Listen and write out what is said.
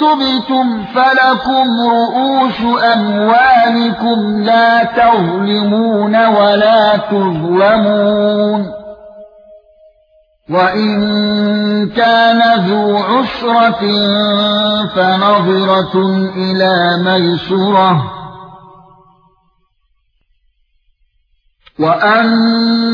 تبتم فلكم رؤوس أموالكم لا تظلمون ولا تظلمون وإن كان ذو عسرة فنظرة إلى ميسرة وأن